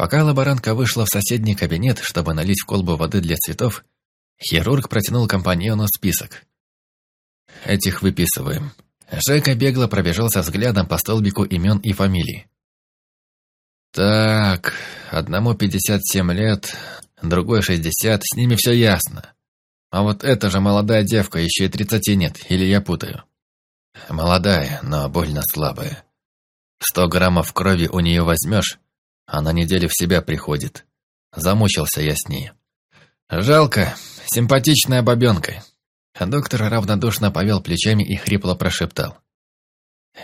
Пока лаборантка вышла в соседний кабинет, чтобы налить в колбу воды для цветов, хирург протянул компаньону список. Этих выписываем. Жека бегло пробежался взглядом по столбику имен и фамилий. Так, одному 57 лет, другой 60, с ними все ясно. А вот эта же молодая девка, еще и 30 нет, или я путаю? Молодая, но больно слабая. Сто граммов крови у нее возьмешь, а на неделю в себя приходит. Замучился я с ней. Жалко, симпатичная бабенка. Доктор равнодушно повел плечами и хрипло прошептал.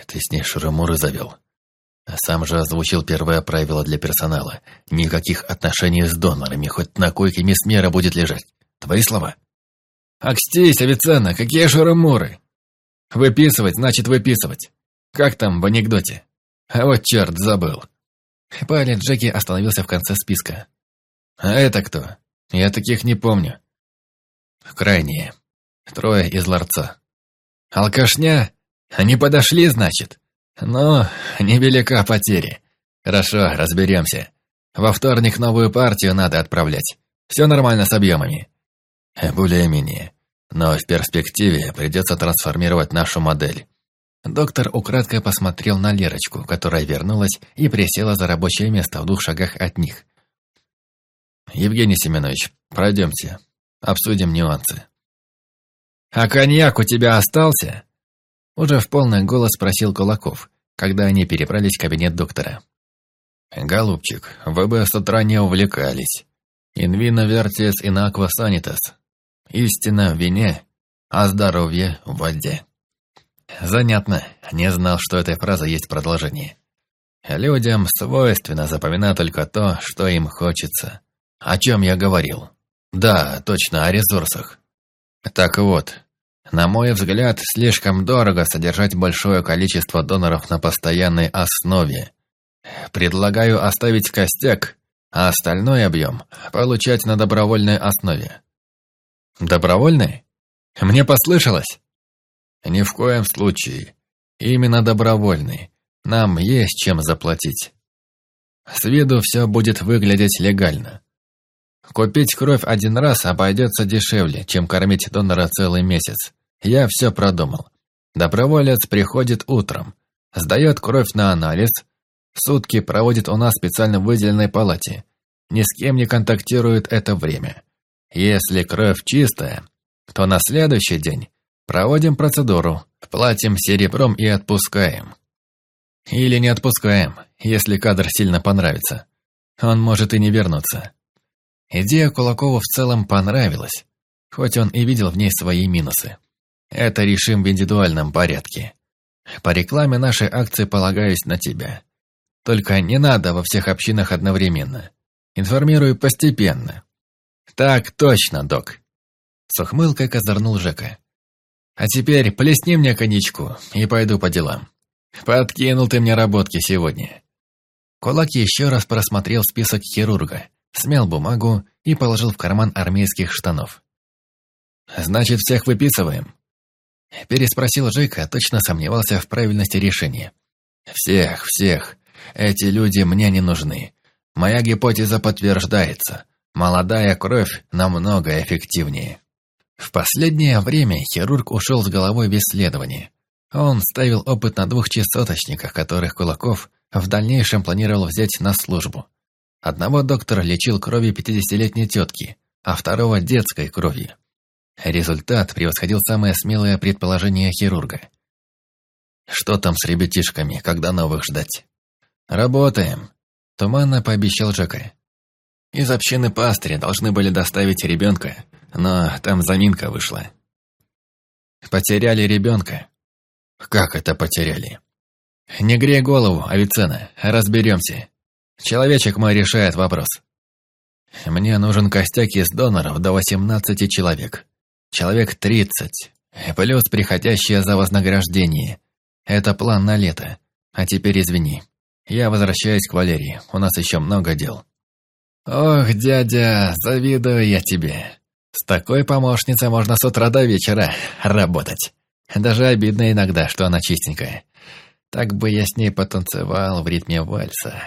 «Ты с ней шуры-муры завел?» Сам же озвучил первое правило для персонала. Никаких отношений с донорами, хоть на койке мисс Мера будет лежать. Твои слова? Акстись, Авиценна, какие шуры-муры? Выписывать значит выписывать. Как там в анекдоте? А вот черт, забыл. Палец Джеки остановился в конце списка. А это кто? Я таких не помню. Крайние. Трое из ларца. Алкашня? Они подошли, значит? Ну, невелика потеря. Хорошо, разберемся. Во вторник новую партию надо отправлять. Все нормально с объемами. Более-менее. Но в перспективе придется трансформировать нашу модель. Доктор украдкой посмотрел на Лерочку, которая вернулась и присела за рабочее место в двух шагах от них. «Евгений Семенович, пройдемте. Обсудим нюансы». «А коньяк у тебя остался?» Уже в полный голос спросил Кулаков, когда они перебрались в кабинет доктора. «Голубчик, вы бы с утра не увлекались. Инвина вертис инаква санитас. Истина в вине, а здоровье в воде». Занятно. Не знал, что этой фразы есть продолжение. Людям свойственно запоминать только то, что им хочется. О чем я говорил? Да, точно, о ресурсах. Так вот, на мой взгляд, слишком дорого содержать большое количество доноров на постоянной основе. Предлагаю оставить костяк, а остальной объем получать на добровольной основе. Добровольной? Мне послышалось? Ни в коем случае. Именно добровольный. Нам есть чем заплатить. С виду все будет выглядеть легально. Купить кровь один раз обойдется дешевле, чем кормить донора целый месяц. Я все продумал. Доброволец приходит утром, сдает кровь на анализ, сутки проводит у нас в специально выделенной палате, ни с кем не контактирует это время. Если кровь чистая, то на следующий день Проводим процедуру, платим серебром и отпускаем. Или не отпускаем, если кадр сильно понравится. Он может и не вернуться. Идея Кулакову в целом понравилась, хоть он и видел в ней свои минусы. Это решим в индивидуальном порядке. По рекламе нашей акции полагаюсь на тебя. Только не надо во всех общинах одновременно. Информирую постепенно. Так точно, док. С ухмылкой козырнул Жека. А теперь плесни мне коньячку и пойду по делам. Подкинул ты мне работки сегодня». Кулак еще раз просмотрел список хирурга, смял бумагу и положил в карман армейских штанов. «Значит, всех выписываем?» Переспросил Жека, точно сомневался в правильности решения. «Всех, всех. Эти люди мне не нужны. Моя гипотеза подтверждается. Молодая кровь намного эффективнее». В последнее время хирург ушел с головой в исследование. Он ставил опыт на двух чесоточниках, которых Кулаков в дальнейшем планировал взять на службу. Одного доктора лечил кровью 50-летней тетки, а второго – детской кровью. Результат превосходил самое смелое предположение хирурга. «Что там с ребятишками, когда новых ждать?» «Работаем», – туманно пообещал Жека. «Из общины пастыря должны были доставить ребенка, но там заминка вышла. Потеряли ребенка. Как это потеряли? Не грей голову, Авиценна, разберемся. Человечек мой решает вопрос. Мне нужен костяк из доноров до 18 человек. Человек 30. Плюс приходящие за вознаграждение. Это план на лето. А теперь извини. Я возвращаюсь к Валерии. У нас еще много дел. Ох, дядя, завидую я тебе. С такой помощницей можно с утра до вечера работать. Даже обидно иногда, что она чистенькая. Так бы я с ней потанцевал в ритме вальса.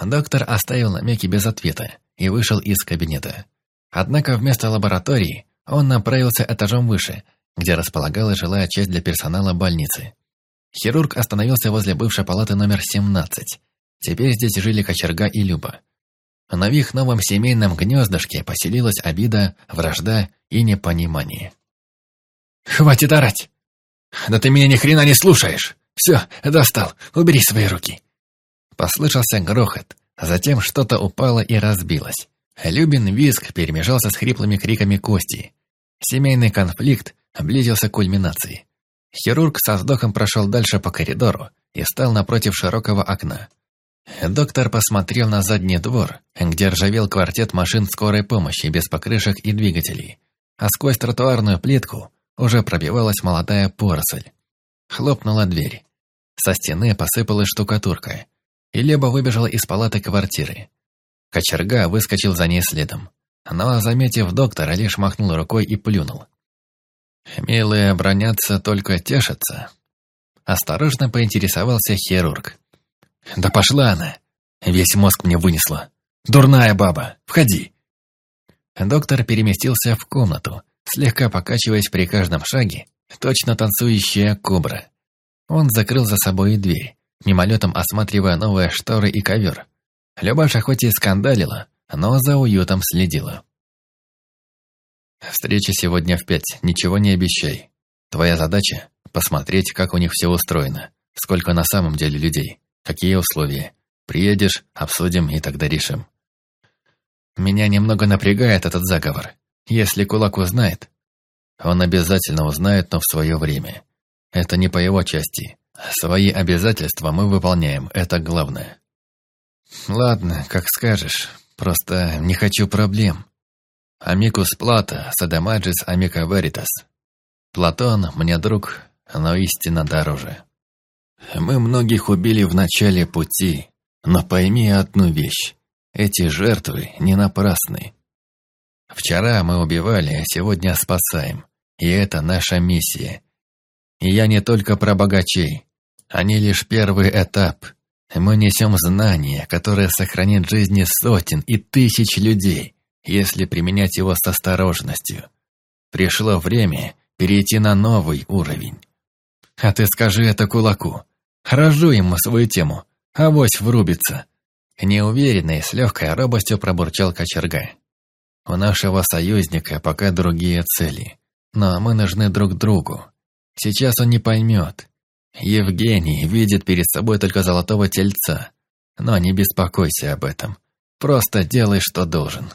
Доктор оставил намеки без ответа и вышел из кабинета. Однако вместо лаборатории он направился этажом выше, где располагалась жилая часть для персонала больницы. Хирург остановился возле бывшей палаты номер 17. Теперь здесь жили Кочерга и Люба. Но в их новом семейном гнездышке поселилась обида, вражда и непонимание. «Хватит орать! Да ты меня ни хрена не слушаешь! Все, достал, убери свои руки!» Послышался грохот, затем что-то упало и разбилось. Любин визг перемежался с хриплыми криками Кости. Семейный конфликт близился к кульминации. Хирург со вздохом прошел дальше по коридору и стал напротив широкого окна. Доктор посмотрел на задний двор, где ржавел квартет машин скорой помощи без покрышек и двигателей, а сквозь тротуарную плитку уже пробивалась молодая поросль. Хлопнула дверь. Со стены посыпалась штукатурка, и Леба выбежала из палаты квартиры. Кочерга выскочил за ней следом, но, заметив доктора, лишь махнул рукой и плюнул. «Милые бронятся, только тешатся». Осторожно поинтересовался хирург. «Да пошла она! Весь мозг мне вынесла. Дурная баба! Входи!» Доктор переместился в комнату, слегка покачиваясь при каждом шаге, точно танцующая кобра. Он закрыл за собой дверь, мимолетом осматривая новые шторы и ковер. Любаша хоть и скандалила, но за уютом следила. Встреча сегодня в пять, ничего не обещай. Твоя задача – посмотреть, как у них все устроено, сколько на самом деле людей, какие условия. Приедешь, обсудим и тогда решим. Меня немного напрягает этот заговор. Если кулак узнает, он обязательно узнает, но в свое время. Это не по его части. Свои обязательства мы выполняем, это главное. Ладно, как скажешь, просто не хочу проблем. Амикус Плата, Садамаджис Амика Веритас. Платон мне друг, но истинно дороже. Мы многих убили в начале пути, но пойми одну вещь. Эти жертвы не напрасны. Вчера мы убивали, а сегодня спасаем. И это наша миссия. И я не только про богачей. Они лишь первый этап. Мы несем знания, которое сохранит жизни сотен и тысяч людей если применять его с осторожностью. Пришло время перейти на новый уровень. А ты скажи это кулаку. Рожу ему свою тему, авось врубится. Неуверенно и с легкой робостью пробурчал кочерга. У нашего союзника пока другие цели, но мы нужны друг другу. Сейчас он не поймет. Евгений видит перед собой только золотого тельца, но не беспокойся об этом. Просто делай, что должен.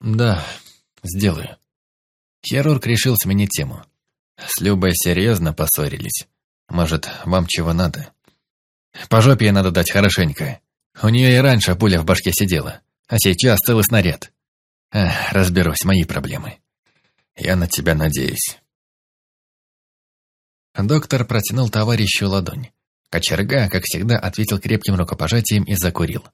«Да, сделаю». Хирург решил сменить тему. «С Любой серьезно поссорились. Может, вам чего надо?» «По жопе ей надо дать хорошенько. У нее и раньше пуля в башке сидела, а сейчас целый снаряд. Эх, разберусь, мои проблемы. Я на тебя надеюсь». Доктор протянул товарищу ладонь. Кочерга, как всегда, ответил крепким рукопожатием и закурил.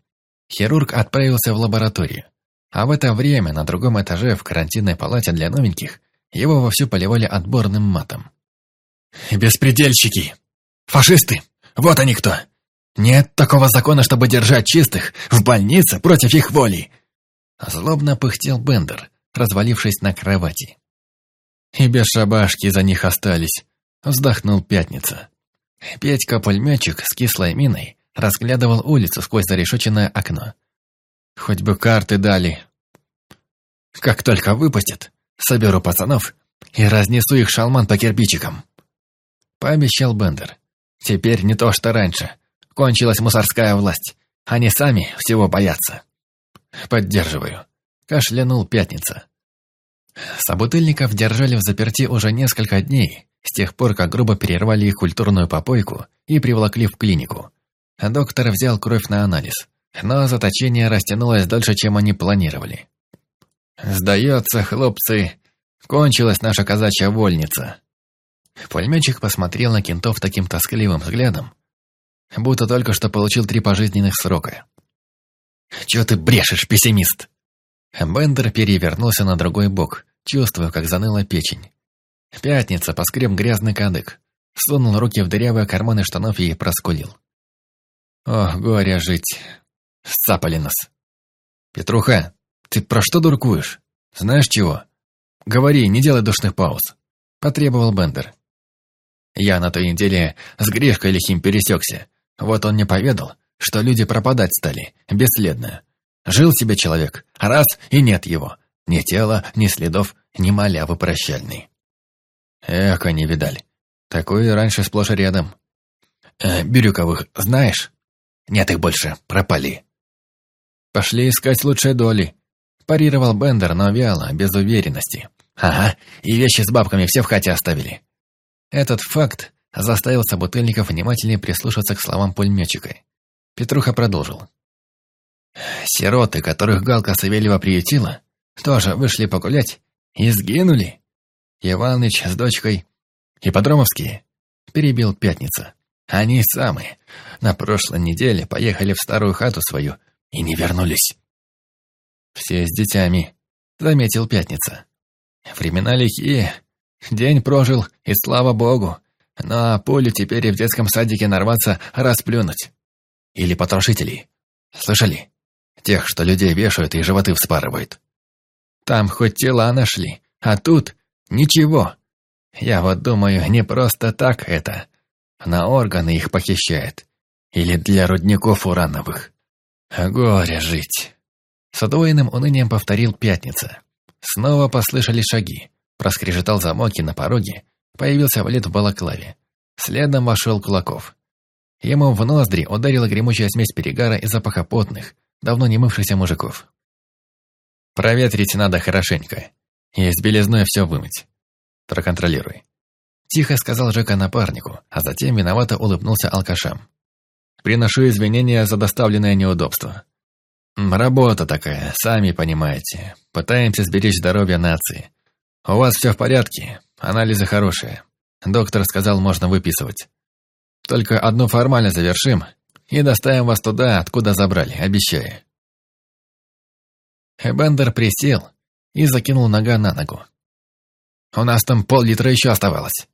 Хирург отправился в лабораторию. А в это время на другом этаже в карантинной палате для новеньких его вовсю поливали отборным матом. «Беспредельщики! Фашисты! Вот они кто! Нет такого закона, чтобы держать чистых в больнице против их воли!» Злобно пыхтел Бендер, развалившись на кровати. «И без шабашки за них остались», — вздохнул Пятница. Петька-пулеметчик с кислой миной разглядывал улицу сквозь зарешоченное окно. Хоть бы карты дали. Как только выпустят, соберу пацанов и разнесу их шалман по кирпичикам. Пообещал Бендер. Теперь не то, что раньше. Кончилась мусорская власть. Они сами всего боятся. Поддерживаю. Кашлянул Пятница. Собутыльников держали в заперти уже несколько дней, с тех пор, как грубо перервали их культурную попойку и приволокли в клинику. Доктор взял кровь на анализ но заточение растянулось дольше, чем они планировали. «Сдается, хлопцы, кончилась наша казачья вольница». Пулеметчик посмотрел на кентов таким тоскливым взглядом, будто только что получил три пожизненных срока. «Чего ты брешешь, пессимист?» Бендер перевернулся на другой бок, чувствуя, как заныла печень. Пятница поскреб грязный кадык, сунул руки в дырявые карманы штанов и проскулил. «О, горе жить! Сцапали нас. Петруха, ты про что дуркуешь? Знаешь чего? Говори, не делай душных пауз. Потребовал Бендер. Я на той неделе с Гришкой лихим пересекся. Вот он мне поведал, что люди пропадать стали, бесследно. Жил себе человек, раз и нет его. Ни тела, ни следов, ни малявы прощальной. Эх, они видали. Такое раньше сплошь и рядом. Э, Бирюковых знаешь? Нет их больше, пропали. Пошли искать лучшей доли. Парировал Бендер, но вяло, без уверенности. Ага, и вещи с бабками все в хате оставили. Этот факт заставил собутыльников внимательнее прислушаться к словам пулеметчика. Петруха продолжил. Сироты, которых Галка Савельева приютила, тоже вышли погулять и сгинули. Иваныч с дочкой. Ипподромовские. Перебил Пятница. Они самые. На прошлой неделе поехали в старую хату свою и не вернулись. Все с детьми, заметил Пятница. Времена лихие. День прожил, и слава богу. Но пулю теперь и в детском садике нарваться расплюнуть. Или потрошителей. Слышали? Тех, что людей вешают и животы вспарывают. Там хоть тела нашли, а тут ничего. Я вот думаю, не просто так это. На органы их похищают. Или для рудников урановых. Горе жить. С удвоенным унынием повторил Пятница. Снова послышали шаги. Проскрежетал замок и на пороге появился Валет в балаклаве. Следом вошел Кулаков. Ему в ноздри ударила гремучая смесь перегара и запаха потных, давно не мывшихся мужиков. Проветрить надо хорошенько. И с белизной все вымыть. Проконтролируй. Тихо сказал Жека напарнику, а затем виновато улыбнулся алкашам. Приношу извинения за доставленное неудобство. Работа такая, сами понимаете. Пытаемся сберечь здоровье нации. У вас все в порядке, анализы хорошие. Доктор сказал, можно выписывать. Только одну формально завершим и доставим вас туда, откуда забрали, обещаю. Бендер присел и закинул нога на ногу. «У нас там пол-литра еще оставалось».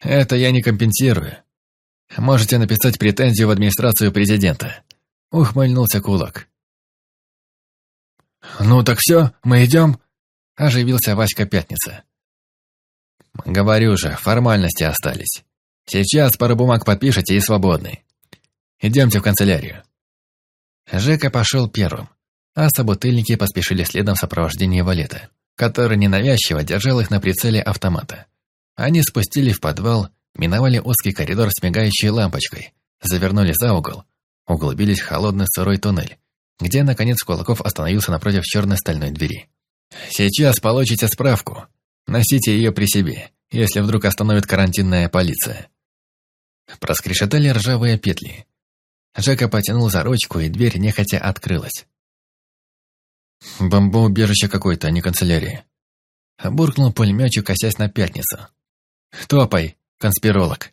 «Это я не компенсирую. Можете написать претензию в администрацию президента». Ухмыльнулся кулак. «Ну так все, мы идем?» Оживился Васька Пятница. «Говорю же, формальности остались. Сейчас пару бумаг подпишите и свободны. Идемте в канцелярию». Жека пошел первым а собутыльники поспешили следом в сопровождении валета, который ненавязчиво держал их на прицеле автомата. Они спустили в подвал, миновали узкий коридор с мигающей лампочкой, завернули за угол, углубились в холодный сырой туннель, где, наконец, Кулаков остановился напротив черной стальной двери. «Сейчас получите справку. Носите ее при себе, если вдруг остановит карантинная полиция». Проскрешетали ржавые петли. Жека потянул за ручку, и дверь нехотя открылась. Бомбоубежище какое-то, а не канцелярия. Буркнул пулеметчик, косясь на пятницу. Топай, конспиролог.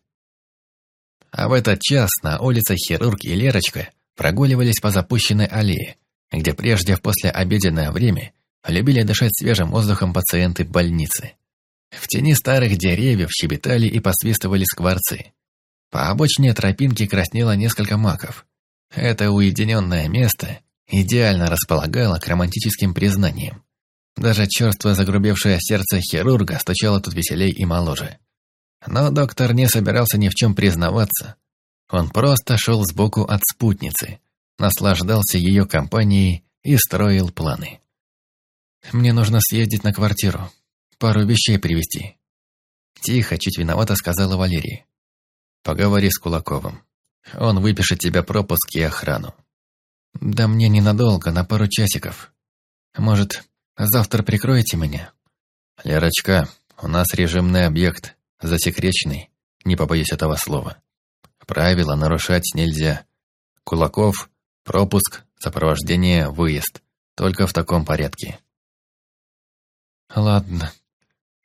А в этот час на улице Хирург и Лерочка прогуливались по запущенной аллее, где прежде в послеобеденное время любили дышать свежим воздухом пациенты больницы. В тени старых деревьев щебетали и посвистывали скворцы. По обочине тропинки краснело несколько маков. Это уединенное место идеально располагала к романтическим признаниям. Даже черство загрубевшее сердце хирурга стучало тут веселей и моложе. Но доктор не собирался ни в чем признаваться. Он просто шел сбоку от спутницы, наслаждался ее компанией и строил планы. «Мне нужно съездить на квартиру, пару вещей привезти». Тихо, чуть виновато сказала Валерия. «Поговори с Кулаковым. Он выпишет тебе пропуск и охрану. «Да мне ненадолго, на пару часиков. Может, завтра прикроете меня?» «Лерочка, у нас режимный объект, засекреченный, не побоюсь этого слова. Правила нарушать нельзя. Кулаков, пропуск, сопровождение, выезд. Только в таком порядке». «Ладно».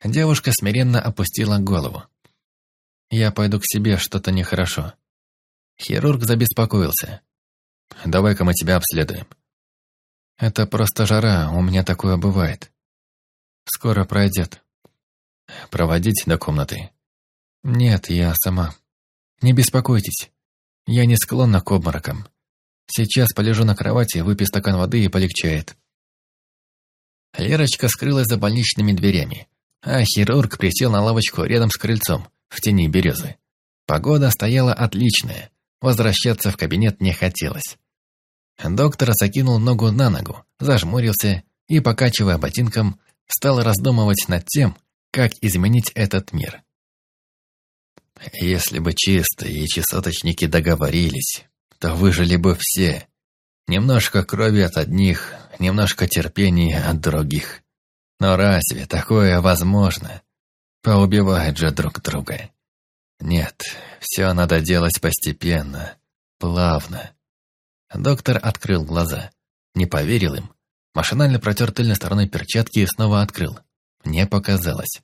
Девушка смиренно опустила голову. «Я пойду к себе, что-то нехорошо». Хирург забеспокоился. Давай-ка мы тебя обследуем». «Это просто жара, у меня такое бывает. Скоро пройдет». «Проводить до комнаты?» «Нет, я сама. Не беспокойтесь. Я не склонна к обморокам. Сейчас полежу на кровати, выпью стакан воды и полегчает. Лерочка скрылась за больничными дверями, а хирург присел на лавочку рядом с крыльцом, в тени березы. Погода стояла отличная, возвращаться в кабинет не хотелось. Доктор закинул ногу на ногу, зажмурился и, покачивая ботинком, стал раздумывать над тем, как изменить этот мир. Если бы чистые и чесоточники договорились, то выжили бы все. Немножко крови от одних, немножко терпения от других. Но разве такое возможно? Поубивают же друг друга. Нет, все надо делать постепенно, плавно. Доктор открыл глаза. Не поверил им. Машинально протер тыльной стороной перчатки и снова открыл. Не показалось.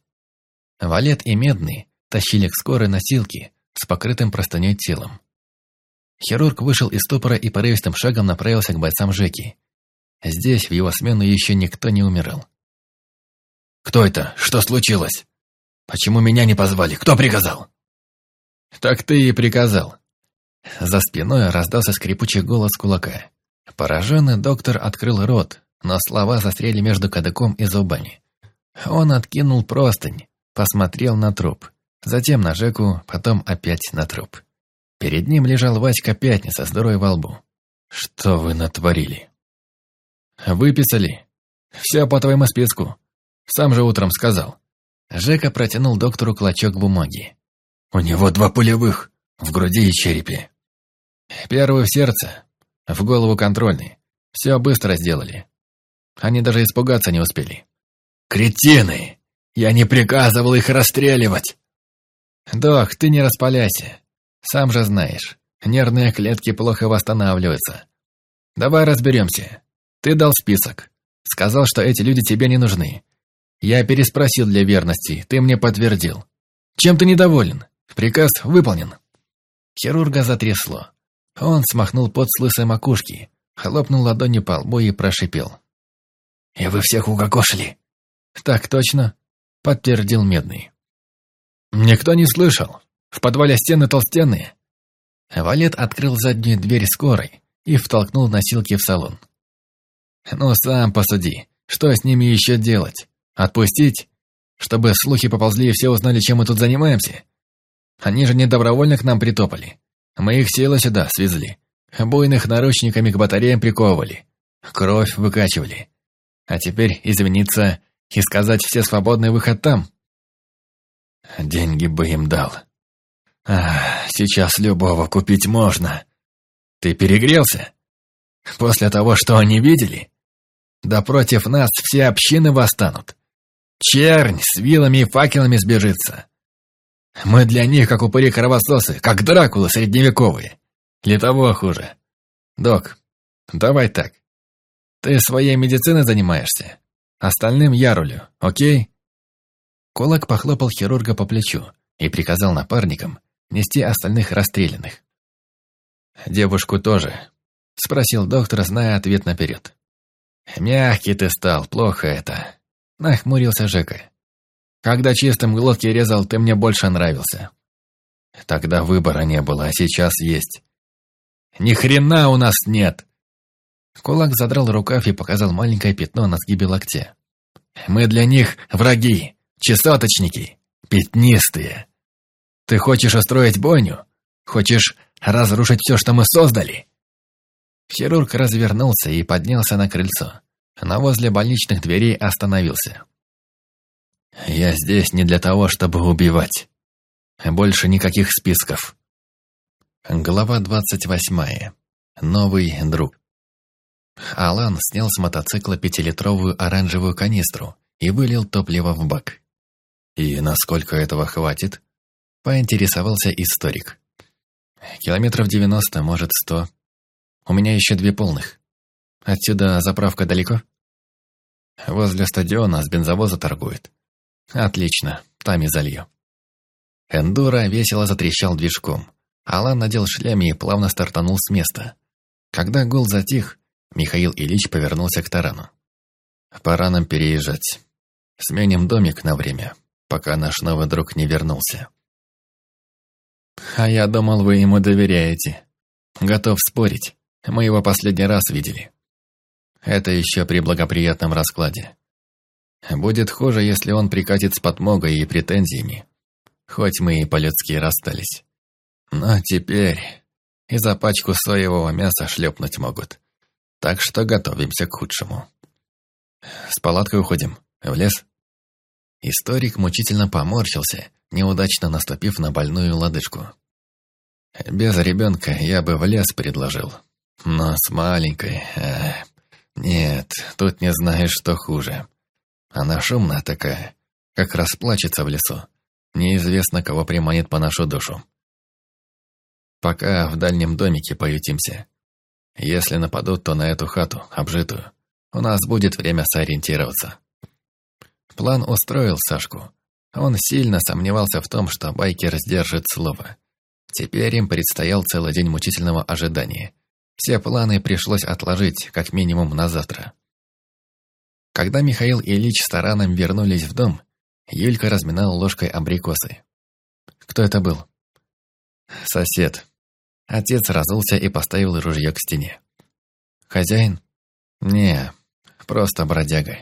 Валет и Медный тащили к скорой носилки с покрытым простыней телом. Хирург вышел из стопора и порывистым шагом направился к бойцам Жеки. Здесь в его смену еще никто не умирал. «Кто это? Что случилось? Почему меня не позвали? Кто приказал?» «Так ты и приказал». За спиной раздался скрипучий голос кулака. Пораженный доктор открыл рот, но слова застряли между кадыком и зубами. Он откинул простынь, посмотрел на труп, затем на Жеку, потом опять на труп. Перед ним лежал Васька Пятница с дырой во лбу. «Что вы натворили?» «Выписали. Все по твоему списку. Сам же утром сказал». Жека протянул доктору клочок бумаги. «У него два пулевых, в груди и черепе. Первый в сердце, в голову контрольный. Все быстро сделали. Они даже испугаться не успели». «Кретины! Я не приказывал их расстреливать!» «Док, ты не распаляйся. Сам же знаешь, нервные клетки плохо восстанавливаются. Давай разберемся. Ты дал список. Сказал, что эти люди тебе не нужны. Я переспросил для верности, ты мне подтвердил. Чем ты недоволен? Приказ выполнен. Хирурга затрясло. Он смахнул пот с лысой макушки, хлопнул ладонью по лбу и прошипел. «И вы всех угокошили?» «Так точно», — подтвердил Медный. «Никто не слышал. В подвале стены толстенные». Валет открыл заднюю дверь скорой и втолкнул носилки в салон. «Ну, сам посуди. Что с ними еще делать? Отпустить? Чтобы слухи поползли и все узнали, чем мы тут занимаемся? Они же не добровольно к нам притопали. Мы их силы сюда свезли. Буйных наручниками к батареям приковывали. Кровь выкачивали. А теперь извиниться и сказать все свободный выход там. Деньги бы им дал. Сейчас любого купить можно. Ты перегрелся? После того, что они видели? Да против нас все общины восстанут. Чернь с вилами и факелами сбежится. Мы для них, как упыри-кровососы, как Дракулы средневековые. Или того хуже. Док, давай так. Ты своей медициной занимаешься. Остальным я рулю, окей? Кулак похлопал хирурга по плечу и приказал напарникам нести остальных расстрелянных. «Девушку тоже?» – спросил доктор, зная ответ наперед. «Мягкий ты стал, плохо это», – нахмурился Жека. «Когда чистым глотки резал, ты мне больше нравился». «Тогда выбора не было, а сейчас есть». «Ни хрена у нас нет!» Кулак задрал рукав и показал маленькое пятно на сгибе локтя. «Мы для них враги, чесоточники, пятнистые. Ты хочешь устроить бойню? Хочешь разрушить все, что мы создали?» Хирург развернулся и поднялся на крыльцо, но возле больничных дверей остановился. «Я здесь не для того, чтобы убивать. Больше никаких списков». Глава двадцать восьмая. Новый друг. Алан снял с мотоцикла пятилитровую оранжевую канистру и вылил топливо в бак. «И насколько этого хватит?» Поинтересовался историк. Километров девяносто, может, сто. У меня еще две полных. Отсюда заправка далеко? Возле стадиона с бензовоза торгует. Отлично, там и залью. Эндура весело затрещал движком. Алан надел шлем и плавно стартанул с места. Когда гул затих, Михаил Ильич повернулся к тарану. «Пора нам переезжать. Сменим домик на время, пока наш новый друг не вернулся». А я думал, вы ему доверяете. Готов спорить. Мы его последний раз видели. Это еще при благоприятном раскладе. Будет хуже, если он прикатит с подмогой и претензиями. Хоть мы и по-людски расстались. Но теперь и за пачку соевого мяса шлепнуть могут. Так что готовимся к худшему. С палаткой уходим. В лес? Историк мучительно поморщился, неудачно наступив на больную лодыжку. Без ребенка я бы в лес предложил. Но с маленькой... Э, нет, тут не знаешь, что хуже. Она шумная такая, как расплачется в лесу. Неизвестно, кого приманит по нашу душу. Пока в дальнем домике поютимся. Если нападут, то на эту хату, обжитую. У нас будет время сориентироваться. План устроил Сашку. Он сильно сомневался в том, что байкер сдержит слово. Теперь им предстоял целый день мучительного ожидания. Все планы пришлось отложить, как минимум, на завтра. Когда Михаил и Ильич с Тараном вернулись в дом, Юлька разминала ложкой абрикосы. Кто это был? Сосед. Отец разулся и поставил ружье к стене. Хозяин? Не, просто бродяга.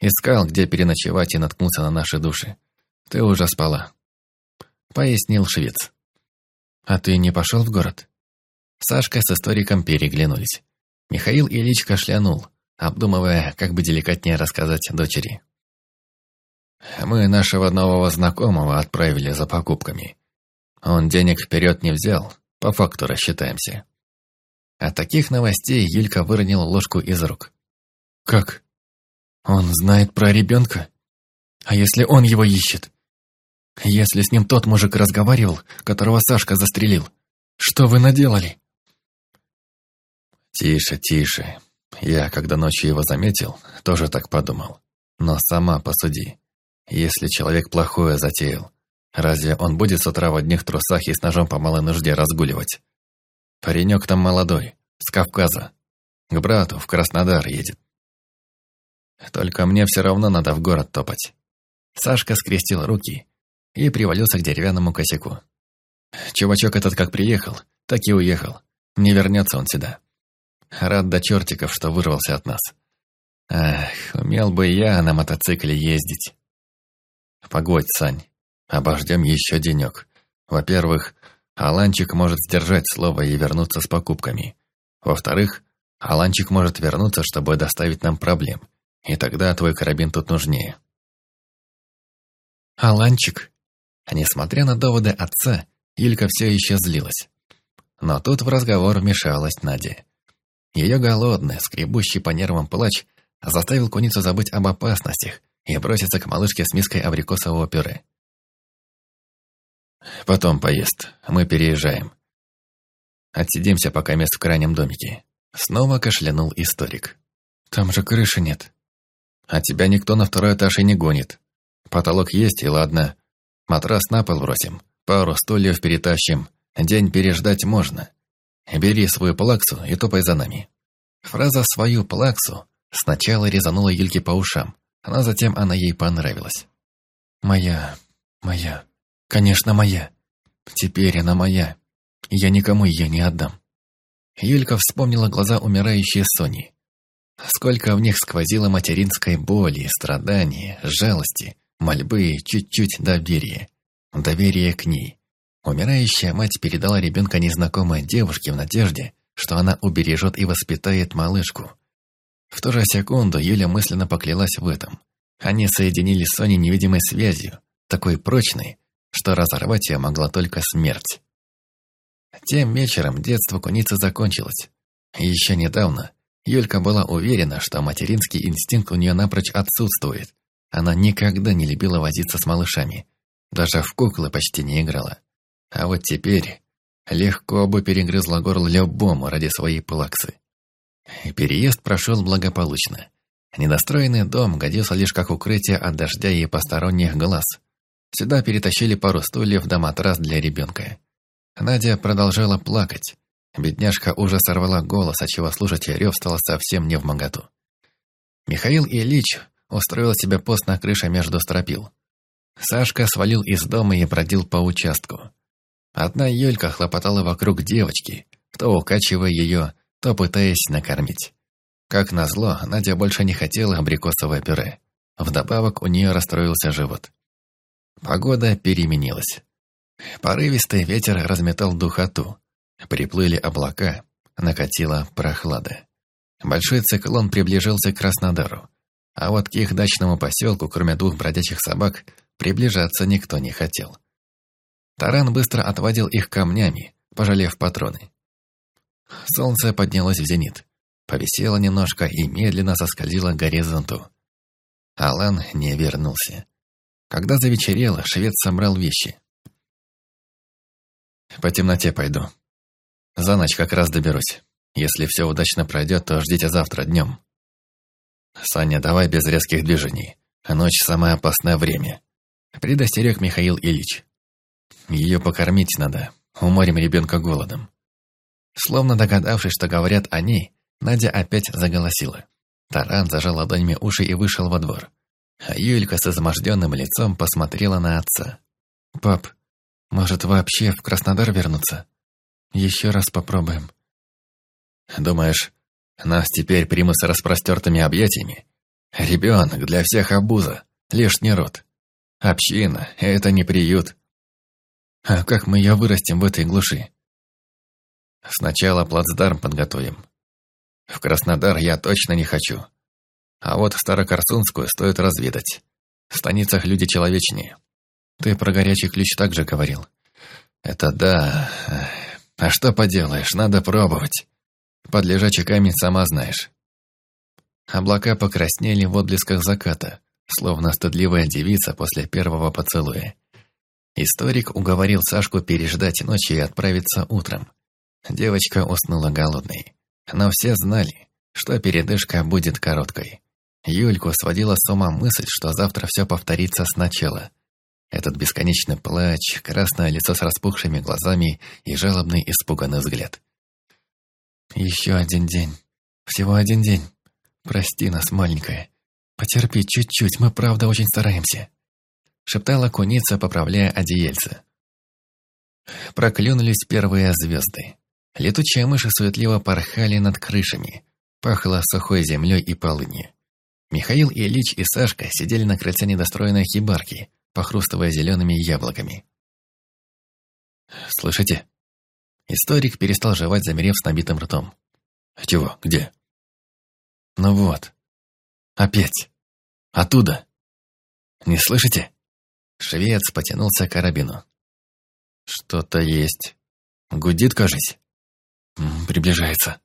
Искал, где переночевать и наткнулся на наши души. Ты уже спала. Пояснил швец. А ты не пошел в город? Сашка с историком переглянулись. Михаил Ильич кашлянул, обдумывая, как бы деликатнее рассказать дочери. «Мы нашего нового знакомого отправили за покупками. Он денег вперед не взял, по факту рассчитаемся». От таких новостей Юлька выронила ложку из рук. «Как? Он знает про ребенка? А если он его ищет? Если с ним тот мужик разговаривал, которого Сашка застрелил, что вы наделали?» «Тише, тише. Я, когда ночью его заметил, тоже так подумал. Но сама посуди. Если человек плохое затеял, разве он будет с утра в одних трусах и с ножом по малой нужде разгуливать? Паренек там молодой, с Кавказа. К брату в Краснодар едет. Только мне все равно надо в город топать. Сашка скрестил руки и привалился к деревянному косяку. Чувачок этот как приехал, так и уехал. Не вернется он сюда. Рад до чертиков, что вырвался от нас. Ах, умел бы я на мотоцикле ездить. Погодь, Сань, обождем еще денек. Во-первых, Аланчик может сдержать слово и вернуться с покупками. Во-вторых, Аланчик может вернуться, чтобы доставить нам проблем. И тогда твой карабин тут нужнее. Аланчик. Несмотря на доводы отца, Юлька все еще злилась. Но тут в разговор вмешалась Надя. Ее голодный, скребущий по нервам плач заставил куницу забыть об опасностях и броситься к малышке с миской абрикосового пюре. «Потом поест. Мы переезжаем. Отсидимся пока мест в крайнем домике». Снова кашлянул историк. «Там же крыши нет. А тебя никто на второй этаж и не гонит. Потолок есть, и ладно. Матрас на пол бросим, пару стульев перетащим. День переждать можно. Бери свою плаксу и топай за нами». Фраза «свою плаксу» сначала резанула Юльке по ушам, но затем она ей понравилась. «Моя, моя, конечно моя. Теперь она моя. Я никому ее не отдам». Юлька вспомнила глаза умирающей Сони. Сколько в них сквозило материнской боли, страдания, жалости, мольбы чуть-чуть доверия. Доверие к ней. Умирающая мать передала ребенка незнакомой девушке в надежде, что она убережет и воспитает малышку. В ту же секунду Юля мысленно поклялась в этом. Они соединились с Соней невидимой связью, такой прочной, что разорвать ее могла только смерть. Тем вечером детство куницы закончилось. Еще недавно Юлька была уверена, что материнский инстинкт у нее напрочь отсутствует. Она никогда не любила возиться с малышами. Даже в куклы почти не играла. А вот теперь легко бы перегрызла горло любому ради своей плаксы. Переезд прошел благополучно. Недостроенный дом годился лишь как укрытие от дождя и посторонних глаз. Сюда перетащили пару стульев да матрас для ребенка. Надя продолжала плакать. Бедняжка уже сорвала голос, отчего слушать рев стало совсем не в моготу. Михаил Ильич устроил себе пост на крыше между стропил. Сашка свалил из дома и бродил по участку. Одна Юлька хлопотала вокруг девочки, то укачивая ее, то пытаясь накормить. Как назло, Надя больше не хотела абрикосовое пюре. Вдобавок у нее расстроился живот. Погода переменилась. Порывистый ветер разметал духоту. Приплыли облака, накатила прохлада. Большой циклон приближался к Краснодару. А вот к их дачному поселку, кроме двух бродячих собак, приближаться никто не хотел. Таран быстро отводил их камнями, пожалев патроны. Солнце поднялось в зенит, повисело немножко и медленно соскользило к горизонту. Алан не вернулся. Когда завечерело, швед собрал вещи. «По темноте пойду. За ночь как раз доберусь. Если все удачно пройдет, то ждите завтра днем. Саня, давай без резких движений. Ночь – самое опасное время. Предостерег Михаил Ильич. Ее покормить надо. Уморим ребенка голодом. Словно догадавшись, что говорят о ней, Надя опять заголосила. Таран зажал ладонями уши и вышел во двор. А Юлька с изможденным лицом посмотрела на отца. «Пап, может вообще в Краснодар вернуться? Еще раз попробуем». «Думаешь, нас теперь примут с распростертыми объятиями? Ребенок для всех обуза, лишний род. Община — это не приют. А как мы ее вырастим в этой глуши? Сначала плацдарм подготовим. В Краснодар я точно не хочу. А вот Старокарсунскую стоит разведать. В станицах люди человечнее. Ты про горячий ключ также говорил. Это да. А что поделаешь, надо пробовать. Под лежачий камень сама знаешь. Облака покраснели в отблесках заката, словно стыдливая девица после первого поцелуя. Историк уговорил Сашку переждать ночь и отправиться утром. Девочка уснула голодной. Но все знали, что передышка будет короткой. Юльку сводила с ума мысль, что завтра все повторится сначала. Этот бесконечный плач, красное лицо с распухшими глазами и жалобный испуганный взгляд. «Еще один день. Всего один день. Прости нас, маленькая. Потерпи чуть-чуть, мы правда очень стараемся», шептала куница, поправляя одеяльце. Проклюнулись первые звезды. Летучие мыши суетливо порхали над крышами. Пахло сухой землей и полынью. Михаил Ильич и Сашка сидели на крыльце недостроенной хибарки, похрустывая зелеными яблоками. «Слышите?» Историк перестал жевать, замерев с набитым ртом. «Чего? Где?» «Ну вот. Опять. Оттуда. Не слышите?» Швец потянулся к карабину. «Что-то есть. Гудит, кажись?» «Приближается».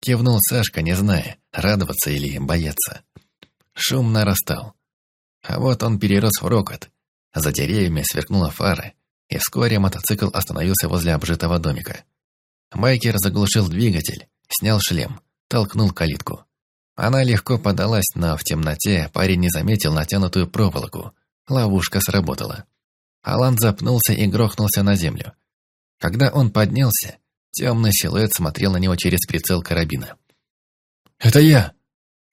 Кивнул Сашка, не зная, радоваться или бояться. Шум нарастал. А вот он перерос в рокот. За деревьями сверкнула фара, и вскоре мотоцикл остановился возле обжитого домика. Байкер заглушил двигатель, снял шлем, толкнул калитку. Она легко подалась, но в темноте парень не заметил натянутую проволоку. Ловушка сработала. Алан запнулся и грохнулся на землю. Когда он поднялся, темный силуэт смотрел на него через прицел карабина. «Это я!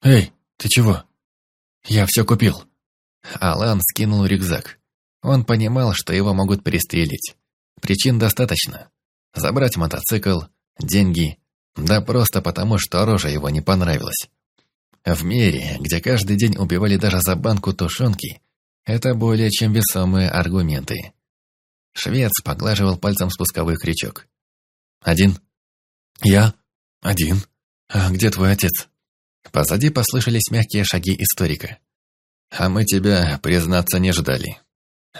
Эй, ты чего?» «Я все купил». Алан скинул рюкзак. Он понимал, что его могут пристрелить. Причин достаточно. Забрать мотоцикл, деньги, да просто потому, что оружие его не понравилось. В мире, где каждый день убивали даже за банку тушенки, это более чем весомые аргументы. Швец поглаживал пальцем спусковой крючок. «Один?» «Я? Один. А где твой отец?» Позади послышались мягкие шаги историка. «А мы тебя, признаться, не ждали.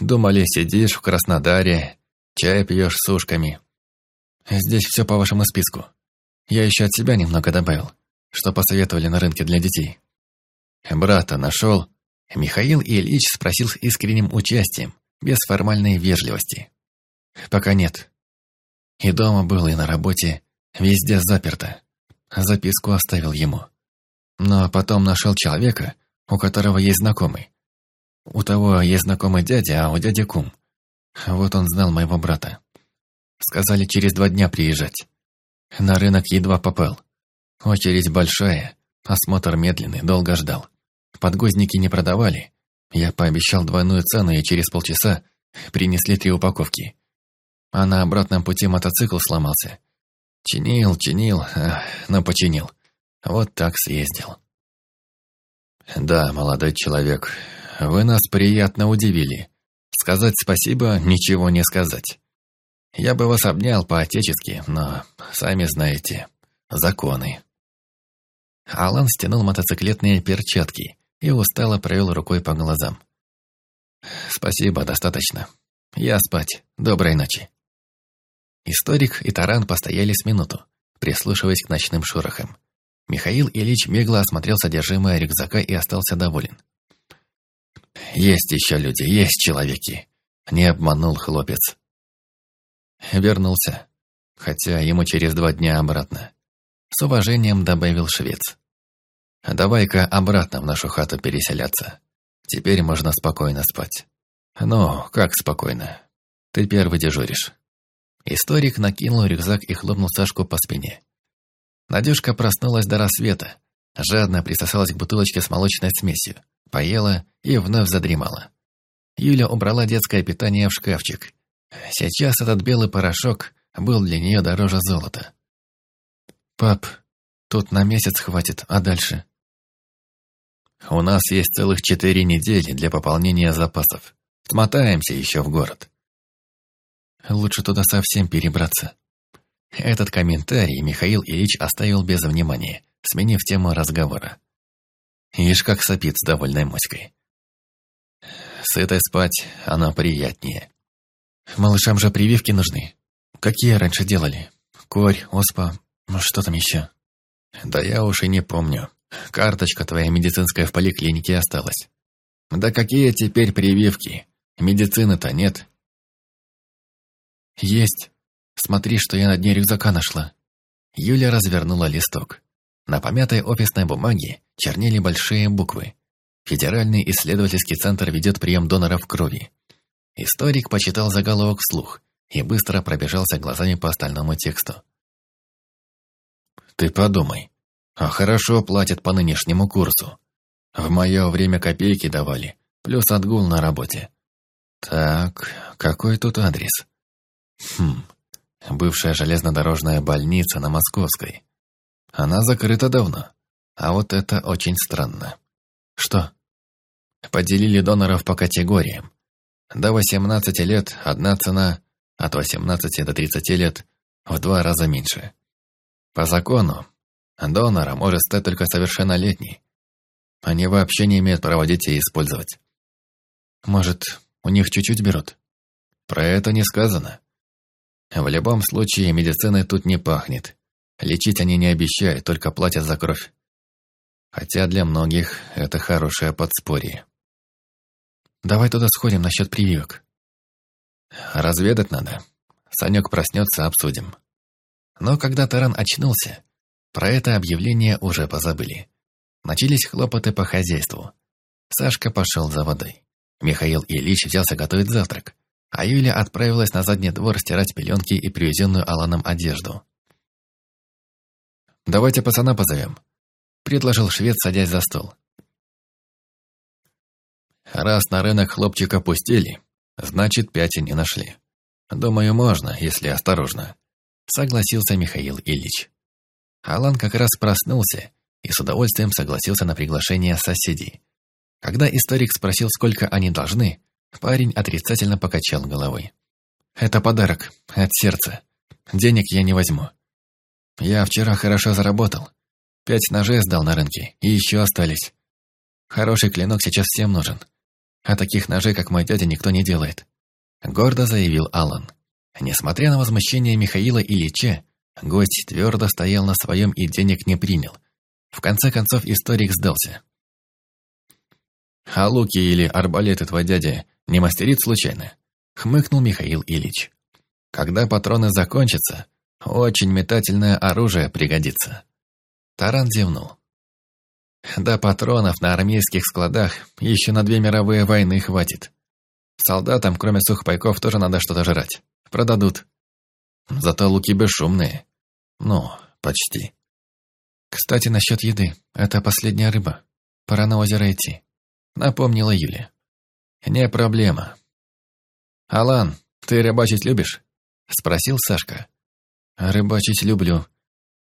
Думали, сидишь в Краснодаре, чай пьешь с ушками. Здесь все по вашему списку. Я еще от себя немного добавил, что посоветовали на рынке для детей. Брата нашел?» Михаил Ильич спросил с искренним участием, без формальной вежливости. «Пока нет. И дома был, и на работе. Везде заперто. Записку оставил ему. Но потом нашел человека, у которого есть знакомый. У того есть знакомый дядя, а у дяди кум. Вот он знал моего брата. Сказали через два дня приезжать. На рынок едва попал. Очередь большая, осмотр медленный, долго ждал. Подгузники не продавали. Я пообещал двойную цену, и через полчаса принесли три упаковки. А на обратном пути мотоцикл сломался. Чинил, чинил, но починил. Вот так съездил. Да, молодой человек, вы нас приятно удивили. Сказать спасибо, ничего не сказать. Я бы вас обнял по-отечески, но, сами знаете, законы. Алан стянул мотоциклетные перчатки и устало провел рукой по глазам. «Спасибо, достаточно. Я спать. Доброй ночи». Историк и Таран постояли с минуту, прислушиваясь к ночным шорохам. Михаил Ильич бегло осмотрел содержимое рюкзака и остался доволен. «Есть еще люди, есть человеки!» Не обманул хлопец. Вернулся, хотя ему через два дня обратно. С уважением добавил швец. «Давай-ка обратно в нашу хату переселяться. Теперь можно спокойно спать». «Ну, как спокойно? Ты первый дежуришь». Историк накинул рюкзак и хлопнул Сашку по спине. Надюшка проснулась до рассвета, жадно присосалась к бутылочке с молочной смесью, поела и вновь задремала. Юля убрала детское питание в шкафчик. Сейчас этот белый порошок был для нее дороже золота. «Пап, тут на месяц хватит, а дальше?» «У нас есть целых четыре недели для пополнения запасов. Смотаемся еще в город». «Лучше туда совсем перебраться». Этот комментарий Михаил Ильич оставил без внимания, сменив тему разговора. Ишь, как сопит с довольной моськой. Сытой спать, оно приятнее. Малышам же прививки нужны. Какие раньше делали? Корь, оспа, что там еще? Да я уж и не помню. Карточка твоя медицинская в поликлинике осталась. Да какие теперь прививки? Медицины-то нет. Есть. Смотри, что я на дне рюкзака нашла. Юля развернула листок. На помятой офисной бумаге чернели большие буквы. Федеральный исследовательский центр ведет прием доноров крови. Историк почитал заголовок вслух и быстро пробежался глазами по остальному тексту. «Ты подумай. А хорошо платят по нынешнему курсу. В мое время копейки давали, плюс отгул на работе. Так, какой тут адрес? Хм, бывшая железнодорожная больница на Московской. Она закрыта давно. А вот это очень странно. Что? Поделили доноров по категориям. До 18 лет одна цена, от 18 до 30 лет в два раза меньше. По закону, донора может стать только совершеннолетний. Они вообще не имеют права детей использовать. Может, у них чуть-чуть берут? Про это не сказано. В любом случае, медициной тут не пахнет. Лечить они не обещают, только платят за кровь. Хотя для многих это хорошее подспорье. Давай туда сходим насчет прививок. Разведать надо. Санек проснется, обсудим. Но когда Таран очнулся, про это объявление уже позабыли. Начались хлопоты по хозяйству. Сашка пошел за водой. Михаил Ильич взялся готовить завтрак, а Юля отправилась на задний двор стирать пеленки и привезенную Аланом одежду. «Давайте пацана позовем», — предложил швед, садясь за стол. «Раз на рынок хлопчика пустили, значит, пять не нашли. Думаю, можно, если осторожно», — согласился Михаил Ильич. Алан как раз проснулся и с удовольствием согласился на приглашение соседей. Когда историк спросил, сколько они должны, парень отрицательно покачал головой. «Это подарок, от сердца. Денег я не возьму. Я вчера хорошо заработал. Пять ножей сдал на рынке, и еще остались. Хороший клинок сейчас всем нужен. А таких ножей, как мой дядя, никто не делает. Гордо заявил Алан. Несмотря на возмущение Михаила Ильича, гость твердо стоял на своем и денег не принял. В конце концов историк сдался. «А луки или арбалеты твой дядя не мастерит случайно?» — хмыкнул Михаил Ильич. «Когда патроны закончатся, очень метательное оружие пригодится. Таран зевнул. Да патронов на армейских складах еще на две мировые войны хватит. Солдатам, кроме сухпайков, тоже надо что-то жрать. Продадут. Зато луки бесшумные. Ну, почти. Кстати, насчет еды. Это последняя рыба. Пора на озеро идти. Напомнила Юля. Не проблема. Алан, ты рыбачить любишь? Спросил Сашка. Рыбачить люблю.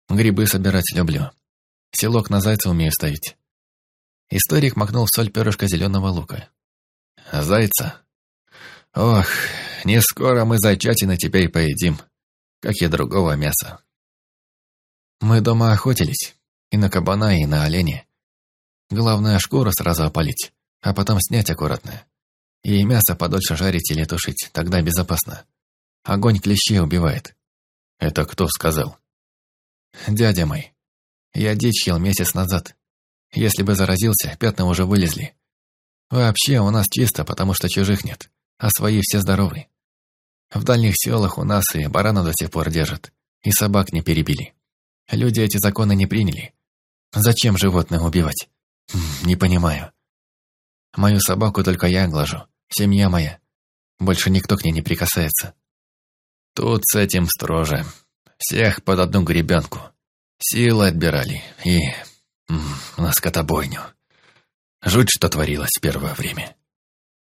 Грибы собирать люблю. Селок на зайца умею ставить. Историк макнул в соль перышко зеленого лука. Зайца? Ох, не скоро мы зайчатины теперь поедим, как и другого мяса. Мы дома охотились, и на кабана, и на оленя. Главное, шкуру сразу опалить, а потом снять аккуратно. И мясо подольше жарить или тушить, тогда безопасно. Огонь клещей убивает. Это кто сказал? Дядя мой. Я дичь ел месяц назад. Если бы заразился, пятна уже вылезли. Вообще у нас чисто, потому что чужих нет, а свои все здоровы. В дальних селах у нас и барана до сих пор держат, и собак не перебили. Люди эти законы не приняли. Зачем животных убивать? Не понимаю. Мою собаку только я глажу, семья моя. Больше никто к ней не прикасается. Тут с этим строже. Всех под одну гребенку. Силы отбирали и... на скотобойню. Жуть, что творилось в первое время.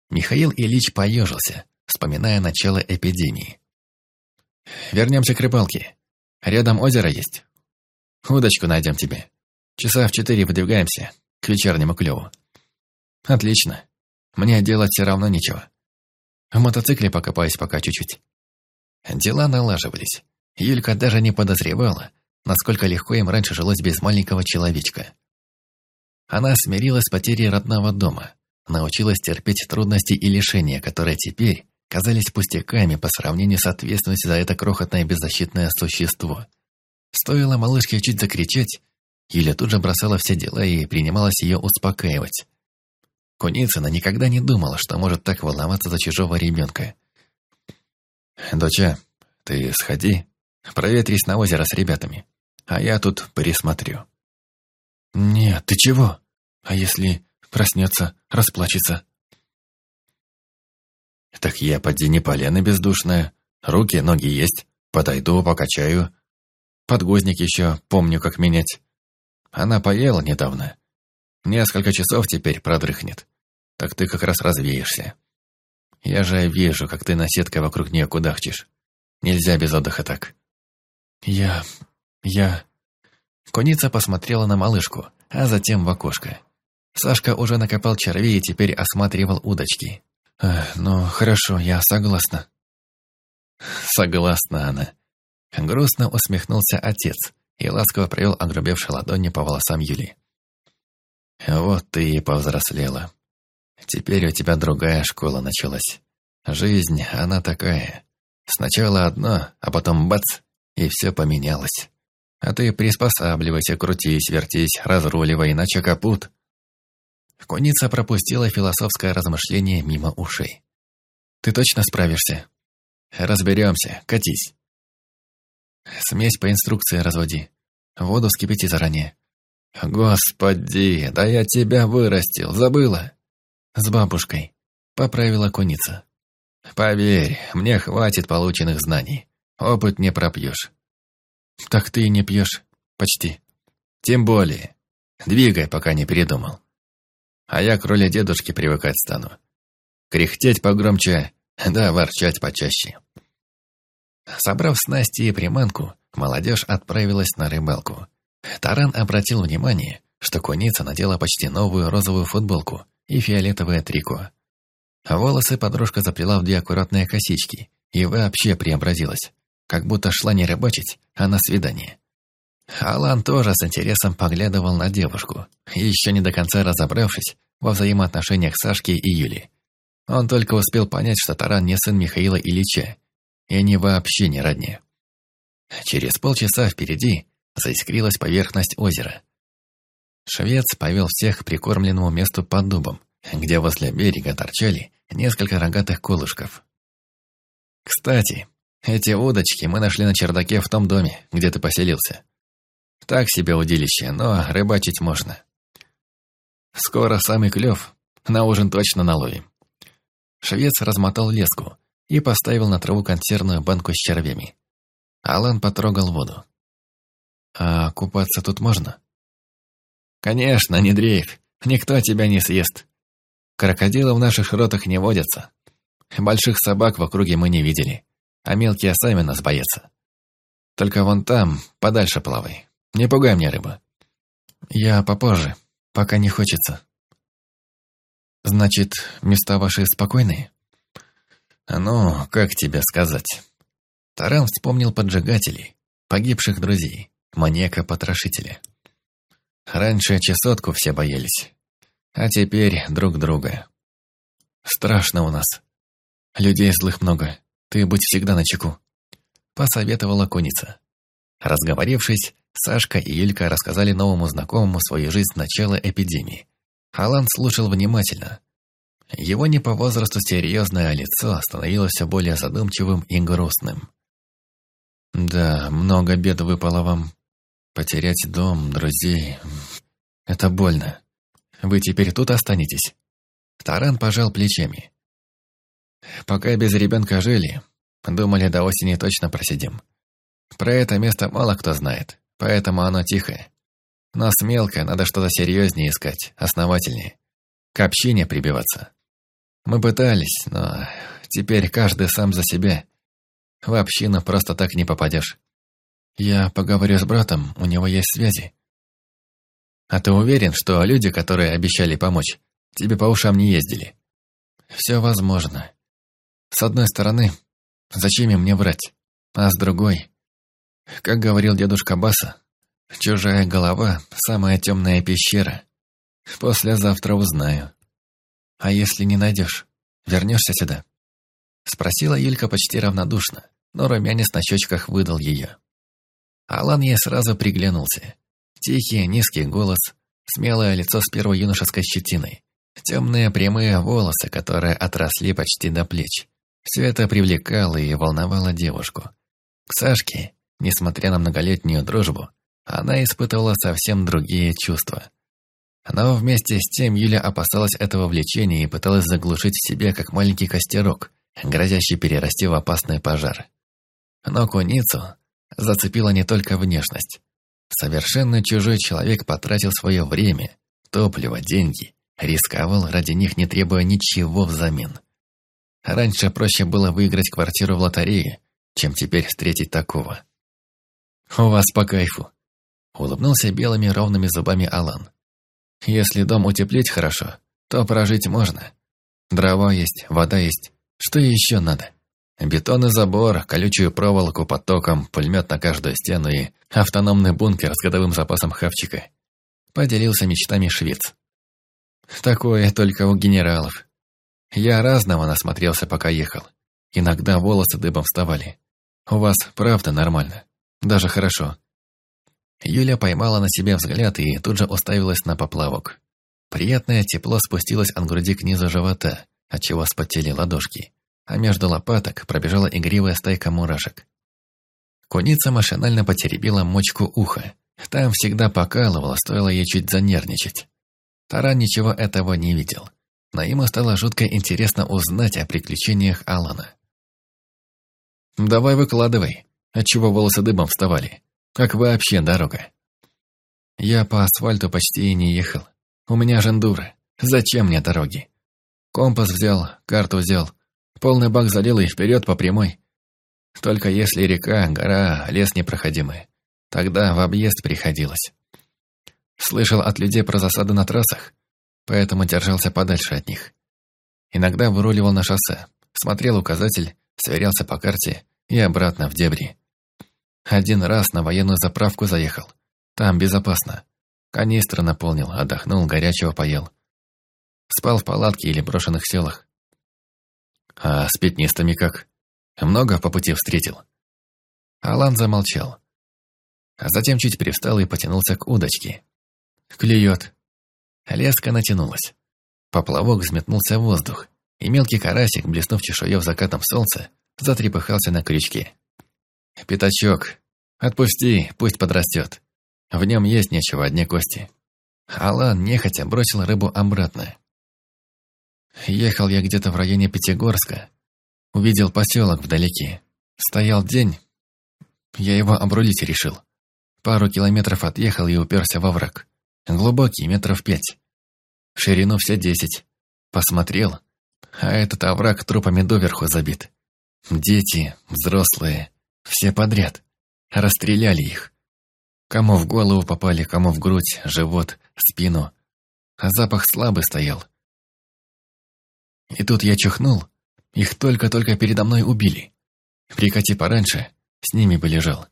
Михаил Ильич поежился, вспоминая начало эпидемии. «Вернемся к рыбалке. Рядом озеро есть. Удочку найдем тебе. Часа в четыре выдвигаемся, к вечернему клеву. Отлично. Мне делать все равно нечего. В мотоцикле покопаюсь пока чуть-чуть. Дела налаживались. Юлька даже не подозревала, насколько легко им раньше жилось без маленького человечка. Она смирилась с потерей родного дома, научилась терпеть трудности и лишения, которые теперь казались пустяками по сравнению с ответственностью за это крохотное беззащитное существо. Стоило малышке чуть закричать, Юля тут же бросала все дела и принималась ее успокаивать. Куницына никогда не думала, что может так волноваться за чужого ребенка. «Доча, ты сходи, проветрись на озеро с ребятами, а я тут присмотрю». «Нет, ты чего? А если проснется, расплачется?» «Так я поди полено бездушная. Руки, ноги есть. Подойду, покачаю. Подгузник еще помню, как менять. Она поела недавно. Несколько часов теперь продрыхнет. Так ты как раз развеешься. Я же вижу, как ты наседкой вокруг нее кудахчешь. Нельзя без отдыха так. Я... я... Куница посмотрела на малышку, а затем в окошко. Сашка уже накопал червей и теперь осматривал удочки. «Ну, хорошо, я согласна». Согласна она. Грустно усмехнулся отец и ласково провел огрубевшей ладони по волосам Юли. «Вот ты и повзрослела. Теперь у тебя другая школа началась. Жизнь, она такая. Сначала одно, а потом бац, и все поменялось. А ты приспосабливайся, крутись, вертись, разруливай, иначе капут». Куница пропустила философское размышление мимо ушей. «Ты точно справишься?» «Разберемся, катись». Смесь по инструкции разводи. Воду вскипяти заранее. Господи, да я тебя вырастил, забыла? С бабушкой. Поправила куница. Поверь, мне хватит полученных знаний. Опыт не пропьешь. Так ты и не пьешь. Почти. Тем более. Двигай, пока не передумал. А я к роли дедушки привыкать стану. Кряхтеть погромче, да ворчать почаще. Собрав снасти и приманку, молодежь отправилась на рыбалку. Таран обратил внимание, что куница надела почти новую розовую футболку и фиолетовое трико. Волосы подружка заплела в две аккуратные косички и вообще преобразилась, как будто шла не рыбачить, а на свидание. Алан тоже с интересом поглядывал на девушку, еще не до конца разобравшись во взаимоотношениях Сашки и Юли. Он только успел понять, что Таран не сын Михаила Ильича и они вообще не родни. Через полчаса впереди заискрилась поверхность озера. Швец повел всех к прикормленному месту под дубом, где возле берега торчали несколько рогатых колышков. «Кстати, эти удочки мы нашли на чердаке в том доме, где ты поселился. Так себе удилище, но рыбачить можно. Скоро самый клев, на ужин точно наловим». Швец размотал леску, и поставил на траву консервную банку с червями. Алан потрогал воду. «А купаться тут можно?» «Конечно, не дрейф. Никто тебя не съест. Крокодилы в наших ротах не водятся. Больших собак в округе мы не видели, а мелкие сами нас боятся. Только вон там, подальше плавай. Не пугай мне рыбу». «Я попозже, пока не хочется». «Значит, места ваши спокойные?» «Ну, как тебе сказать?» Таран вспомнил поджигателей, погибших друзей, маньяка-потрошителя. Раньше чесотку все боялись, а теперь друг друга. «Страшно у нас. Людей злых много. Ты будь всегда начеку», — посоветовала куница. Разговорившись, Сашка и Юлька рассказали новому знакомому свою жизнь с начала эпидемии. Алан слушал внимательно. Его не по возрасту серьезное лицо становилось все более задумчивым и грустным. «Да, много бед выпало вам. Потерять дом, друзей. Это больно. Вы теперь тут останетесь?» Таран пожал плечами. «Пока без ребенка жили, думали, до осени точно просидим. Про это место мало кто знает, поэтому оно тихое. Но с мелко надо что-то серьезнее искать, основательнее. К общине прибиваться. Мы пытались, но теперь каждый сам за себя. В общину просто так не попадешь. Я поговорю с братом, у него есть связи. А ты уверен, что люди, которые обещали помочь, тебе по ушам не ездили? Все возможно. С одной стороны, зачем им мне врать? А с другой, как говорил дедушка Баса, чужая голова – самая темная пещера. Послезавтра узнаю. А если не найдешь, вернешься сюда? Спросила Юлька почти равнодушно, но румянец на щечках выдал ее. Алан ей сразу приглянулся. Тихий, низкий голос, смелое лицо с первой юношеской щетиной, темные прямые волосы, которые отросли почти до плеч. Все это привлекало и волновало девушку. К Сашке, несмотря на многолетнюю дружбу, она испытывала совсем другие чувства. Но вместе с тем Юля опасалась этого влечения и пыталась заглушить в себе, как маленький костерок, грозящий перерасти в опасный пожар. Но куницу зацепила не только внешность. Совершенно чужой человек потратил свое время, топливо, деньги, рисковал ради них, не требуя ничего взамен. Раньше проще было выиграть квартиру в лотерее, чем теперь встретить такого. «У вас по кайфу», — улыбнулся белыми ровными зубами Алан. «Если дом утеплить хорошо, то прожить можно. Дрова есть, вода есть. Что еще надо?» Бетонный забор, колючую проволоку под током, пулемет на каждую стену и автономный бункер с годовым запасом хавчика. Поделился мечтами швец. Такое только у генералов. Я разного насмотрелся, пока ехал. Иногда волосы дыбом вставали. У вас правда нормально. Даже хорошо. Юля поймала на себе взгляд и тут же уставилась на поплавок. Приятное тепло спустилось от груди к низу живота, отчего спотели ладошки а между лопаток пробежала игривая стайка мурашек. Куница машинально потеребила мочку уха. Там всегда покалывало, стоило ей чуть занервничать. Таран ничего этого не видел, но ему стало жутко интересно узнать о приключениях Алана. «Давай выкладывай, отчего волосы дыбом вставали. Как вообще дорога?» «Я по асфальту почти и не ехал. У меня жендура. Зачем мне дороги? Компас взял, карту взял, Полный бак залил и вперед по прямой. Только если река, гора, лес непроходимый. Тогда в объезд приходилось. Слышал от людей про засады на трассах, поэтому держался подальше от них. Иногда выруливал на шоссе, смотрел указатель, сверялся по карте и обратно в дебри. Один раз на военную заправку заехал. Там безопасно. Канистры наполнил, отдохнул, горячего поел. Спал в палатке или брошенных селах. А с пятнистами как? Много по пути встретил?» Алан замолчал. А затем чуть привстал и потянулся к удочке. Клюет. Леска натянулась. Поплавок взметнулся в воздух, и мелкий карасик, блеснув чешуей в закатном солнце, затрепыхался на крючке. «Пятачок, отпусти, пусть подрастет. В нем есть нечего, одни кости». Алан нехотя бросил рыбу обратно. Ехал я где-то в районе Пятигорска. Увидел поселок вдалеке. Стоял день. Я его обрулить решил. Пару километров отъехал и уперся во враг. Глубокий, метров пять. Ширину все десять. Посмотрел, а этот овраг трупами доверху забит. Дети, взрослые, все подряд. расстреляли их. Кому в голову попали, кому в грудь, живот, спину. А запах слабый стоял. И тут я чихнул. Их только-только передо мной убили. Прикати пораньше, с ними бы лежал.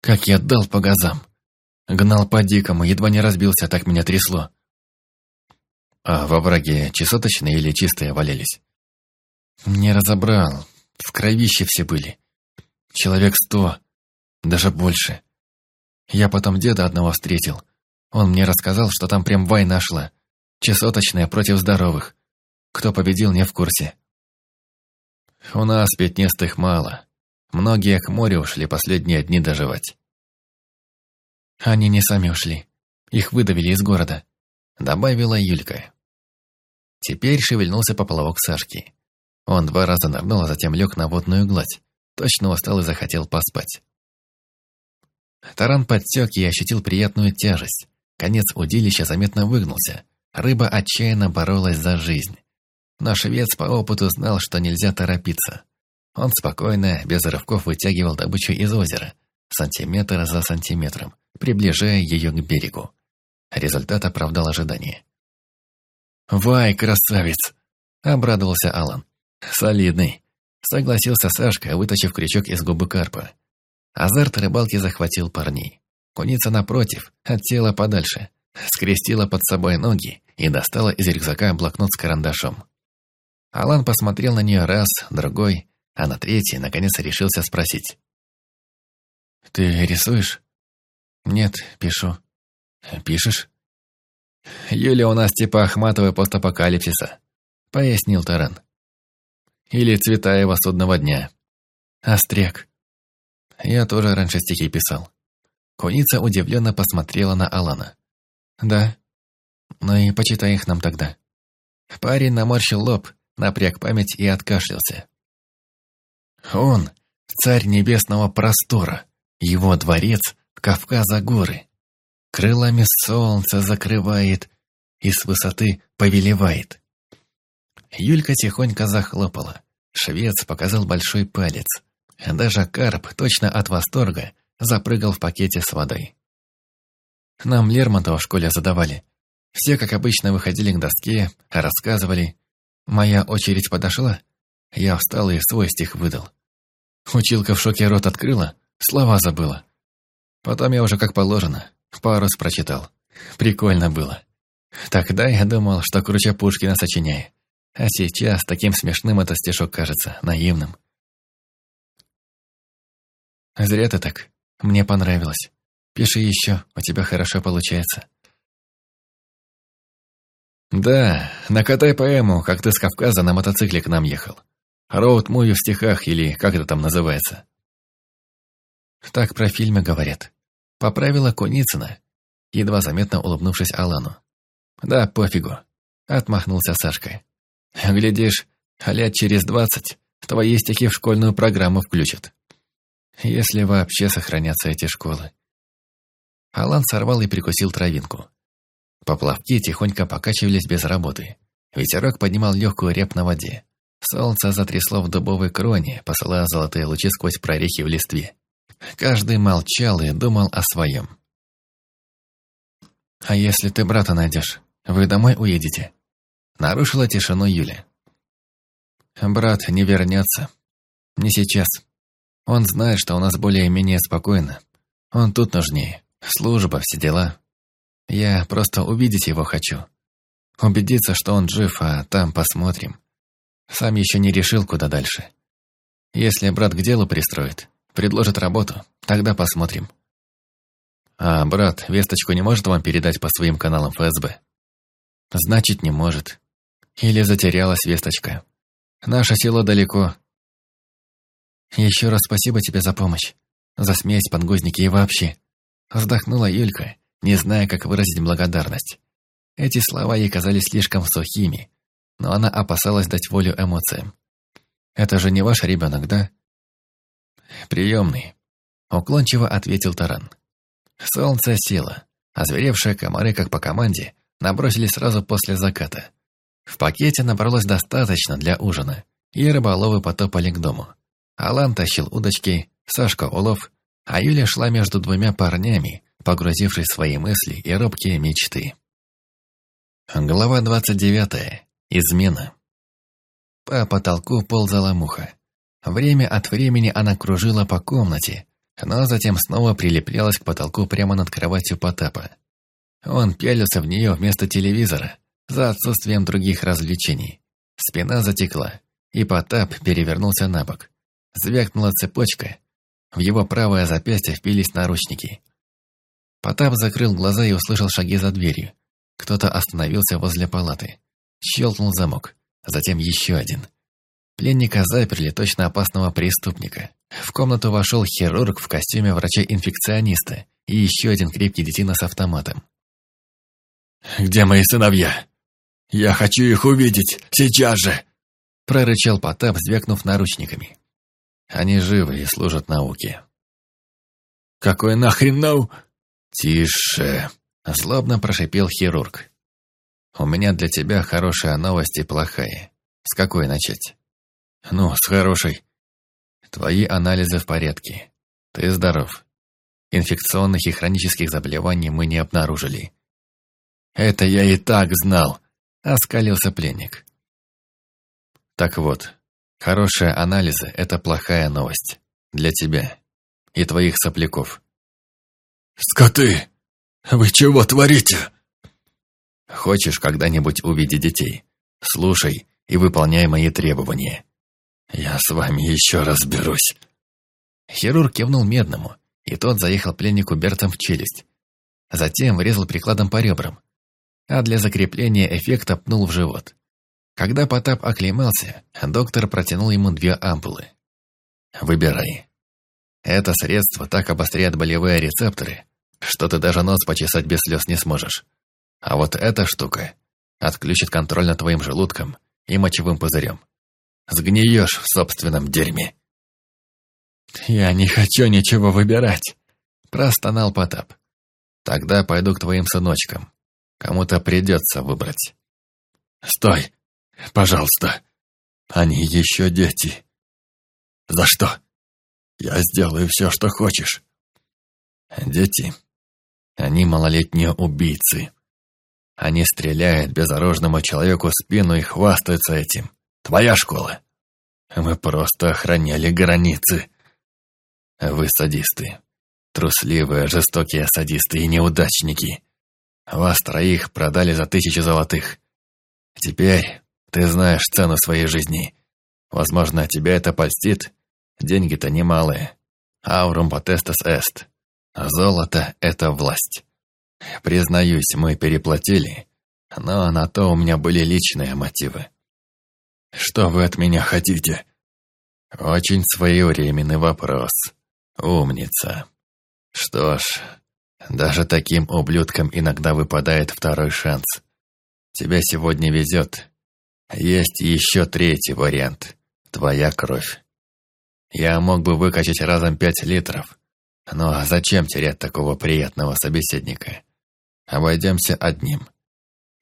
Как я дал по газам. Гнал по-дикому, едва не разбился, так меня трясло. А во враге чесоточные или чистые валялись? Не разобрал. В кровище все были. Человек сто, даже больше. Я потом деда одного встретил. Он мне рассказал, что там прям война шла. Чесоточная против здоровых. Кто победил, не в курсе. У нас пятнистых мало. Многие к морю ушли последние дни доживать. Они не сами ушли. Их выдавили из города. Добавила Юлька. Теперь шевельнулся поплавок Сашки. Он два раза нырнул, а затем лег на водную гладь. Точно устал и захотел поспать. Таран подтек и ощутил приятную тяжесть. Конец удилища заметно выгнулся. Рыба отчаянно боролась за жизнь. Но швец по опыту знал, что нельзя торопиться. Он спокойно, без рывков вытягивал добычу из озера, сантиметр за сантиметром, приближая ее к берегу. Результат оправдал ожидания. «Вай, красавец!» — обрадовался Алан. «Солидный!» — согласился Сашка, вытащив крючок из губы карпа. Азарт рыбалки захватил парней. Куница напротив, от тела подальше, скрестила под собой ноги и достала из рюкзака блокнот с карандашом. Алан посмотрел на нее раз, другой, а на третий, наконец, решился спросить. «Ты рисуешь?» «Нет, пишу». «Пишешь?» «Юля у нас типа Ахматовой постапокалипсиса», — пояснил Таран. «Или Цветаева судного дня». «Остряк». Я тоже раньше стихи писал. Куница удивленно посмотрела на Алана. «Да. Ну и почитай их нам тогда». Парень наморщил лоб, напряг память и откашлялся. Он — царь небесного простора, его дворец — Кавказа горы. Крылами солнце закрывает и с высоты повелевает. Юлька тихонько захлопала. Швец показал большой палец. Даже карп, точно от восторга, запрыгал в пакете с водой. Нам Лермонтова в школе задавали. Все, как обычно, выходили к доске, рассказывали, Моя очередь подошла, я встал и свой стих выдал. Училка в шоке рот открыла, слова забыла. Потом я уже как положено, пару прочитал. Прикольно было. Тогда я думал, что круче Пушкина сочиняю. А сейчас таким смешным этот стишок кажется, наивным. Зря ты так. Мне понравилось. Пиши еще, у тебя хорошо получается. «Да, накатай поэму, как ты с Кавказа на мотоцикле к нам ехал. Роуд-муви в стихах или как это там называется?» Так про фильмы говорят. Поправила Куницына, едва заметно улыбнувшись Алану. «Да, пофигу», — отмахнулся Сашка. «Глядишь, лет через двадцать твои стихи в школьную программу включат. Если вообще сохранятся эти школы». Алан сорвал и прикусил травинку. Поплавки тихонько покачивались без работы. Ветерок поднимал легкую рябь на воде. Солнце затрясло в дубовой кроне, посылая золотые лучи сквозь прорехи в листве. Каждый молчал и думал о своем. «А если ты брата найдешь, вы домой уедете?» Нарушила тишину Юля. «Брат не вернется. Не сейчас. Он знает, что у нас более-менее спокойно. Он тут нужнее. Служба, все дела. Я просто увидеть его хочу. Убедиться, что он жив, а там посмотрим. Сам еще не решил, куда дальше. Если брат к делу пристроит, предложит работу, тогда посмотрим. А брат весточку не может вам передать по своим каналам ФСБ? Значит, не может. Или затерялась весточка. Наше село далеко. Еще раз спасибо тебе за помощь. За смесь, подгузники и вообще. Вздохнула Юлька не зная, как выразить благодарность. Эти слова ей казались слишком сухими, но она опасалась дать волю эмоциям. «Это же не ваш ребенок, да?» «Приемный», — уклончиво ответил Таран. Солнце село, а зверевшие комары, как по команде, набросились сразу после заката. В пакете набралось достаточно для ужина, и рыболовы потопали к дому. Алан тащил удочки, Сашка улов, а Юля шла между двумя парнями, погрузившись в свои мысли и робкие мечты. Глава двадцать девятая. Измена. По потолку ползала муха. Время от времени она кружила по комнате, но затем снова прилеплялась к потолку прямо над кроватью Потапа. Он пялился в нее вместо телевизора, за отсутствием других развлечений. Спина затекла, и Потап перевернулся на бок. Звякнула цепочка. В его правое запястье впились наручники. Потап закрыл глаза и услышал шаги за дверью. Кто-то остановился возле палаты. Щелкнул замок, затем еще один. Пленника заперли точно опасного преступника. В комнату вошел хирург в костюме врача-инфекциониста и еще один крепкий детина с автоматом. «Где мои сыновья? Я хочу их увидеть, сейчас же!» Прорычал Потап, звякнув наручниками. Они живы и служат науке. «Какой нахрен нау...» «Тише!» Злобно прошипел хирург. «У меня для тебя хорошая новость и плохая. С какой начать?» «Ну, с хорошей». «Твои анализы в порядке. Ты здоров. Инфекционных и хронических заболеваний мы не обнаружили». «Это я и так знал», — оскалился пленник. «Так вот, хорошие анализы — это плохая новость. Для тебя и твоих сопляков». «Скоты!» «Вы чего творите?» «Хочешь когда-нибудь увидеть детей? Слушай и выполняй мои требования. Я с вами еще разберусь». Хирург кивнул медному, и тот заехал пленнику Бертом в челюсть. Затем врезал прикладом по ребрам, а для закрепления эффекта пнул в живот. Когда Потап оклемался, доктор протянул ему две ампулы. «Выбирай. Это средство так обостряет болевые рецепторы, что ты даже нос почесать без слез не сможешь. А вот эта штука отключит контроль над твоим желудком и мочевым пузырем. Сгниешь в собственном дерьме. «Я не хочу ничего выбирать», – простонал Потап. «Тогда пойду к твоим сыночкам. Кому-то придется выбрать». «Стой! Пожалуйста! Они еще дети. За что? Я сделаю все, что хочешь». «Дети они малолетние убийцы. Они стреляют безоружному человеку в спину и хвастаются этим. Твоя школа. Мы просто охраняли границы. Вы садисты. Трусливые, жестокие садисты и неудачники. Вас троих продали за тысячи золотых. Теперь ты знаешь цену своей жизни. Возможно, тебя это польстит. Деньги-то немалые. Аурум потестас эст. Золото — это власть. Признаюсь, мы переплатили, но на то у меня были личные мотивы. Что вы от меня хотите? Очень своевременный вопрос. Умница. Что ж, даже таким ублюдкам иногда выпадает второй шанс. Тебе сегодня везет. Есть еще третий вариант. Твоя кровь. Я мог бы выкачать разом пять литров, но зачем терять такого приятного собеседника? Обойдемся одним.